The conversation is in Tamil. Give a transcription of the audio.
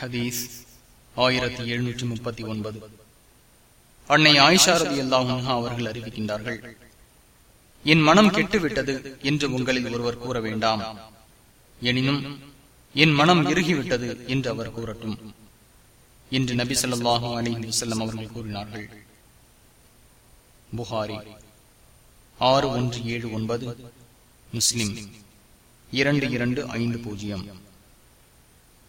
ஹதீஸ் ஆயிரத்தி எழுநூற்றி முப்பத்தி ஒன்பது. அன்னை ஆயிஷாரதி அல்லாஹா அவர்கள் அறிவிக்கின்றார்கள் என் மனம் கெட்டுவிட்டது என்று உங்களில் ஒருவர் கூற வேண்டாம். எனினும் என் மனம் இறுகிவிட்டது என்று அவர் கூறட்டும் என்று நபி சொல்லாஹும் அலி வசல்லம் அவர்கள் கூறினார்கள். புகாரி ஆறு ஒன்று ஏழு ஒன்பது முஸ்லிம் இரண்டு இரண்டு ஐந்து பூஜ்ஜியம்.